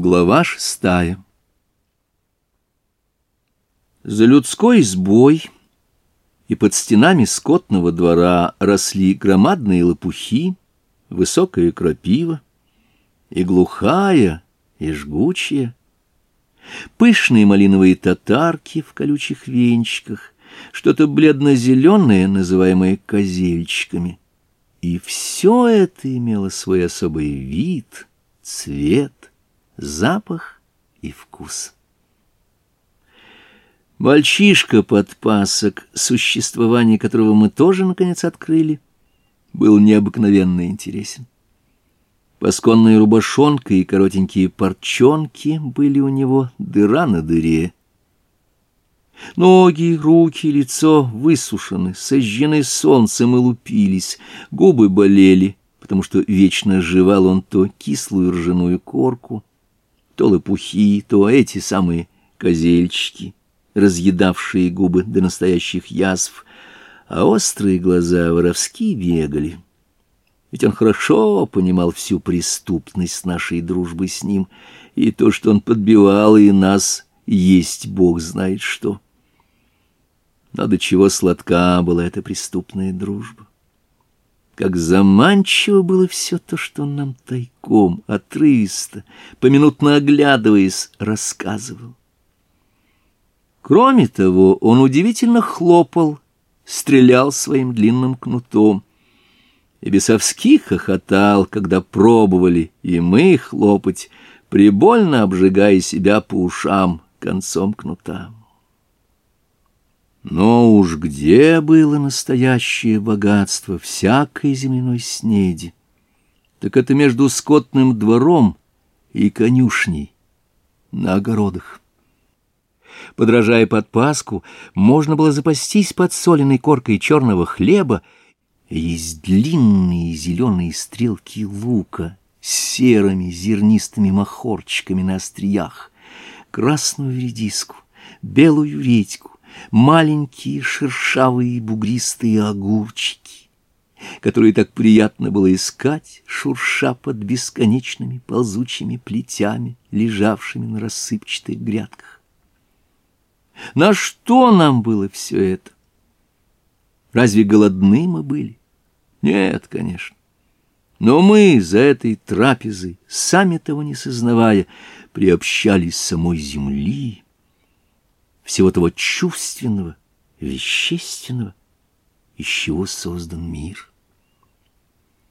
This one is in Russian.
Глава шестая. За людской сбой и под стенами скотного двора росли громадные лопухи, высокая крапива, и глухая, и жгучая, пышные малиновые татарки в колючих венчиках, что-то бледно-зеленое, называемое козельчиками. И все это имело свой особый вид, цвет — запах и вкус. Мальчишка под пасок, существование которого мы тоже, наконец, открыли, был необыкновенно интересен. Посконная рубашонка и коротенькие парчонки были у него дыра на дыре. Ноги, руки, лицо высушены, сожжены солнцем и лупились, губы болели, потому что вечно жевал он то кислую ржаную корку, то лопухи, то эти самые козельчики, разъедавшие губы до настоящих язв, а острые глаза воровски бегали. Ведь он хорошо понимал всю преступность нашей дружбы с ним, и то, что он подбивал и нас, есть бог знает что. Но до чего сладка была эта преступная дружба. Как заманчиво было все то, что он нам тайком, отрывисто, поминутно оглядываясь, рассказывал. Кроме того, он удивительно хлопал, стрелял своим длинным кнутом. И бесовски хохотал, когда пробовали и мы хлопать, прибольно обжигая себя по ушам концом кнута. Но уж где было настоящее богатство всякой земляной снеди? Так это между скотным двором и конюшней на огородах. Подражая под Пасху, можно было запастись подсоленной коркой черного хлеба. Есть длинные зеленые стрелки лука с серыми зернистыми махорчиками на остриях, красную редиску, белую редьку, маленькие шершавые бугристые огурчики, которые так приятно было искать, шурша под бесконечными ползучими плетями, лежавшими на рассыпчатых грядках. На что нам было все это? Разве голодны мы были? Нет, конечно. Но мы за этой трапезой, сами того не сознавая, приобщались самой земли, всего того чувственного, вещественного, из чего создан мир.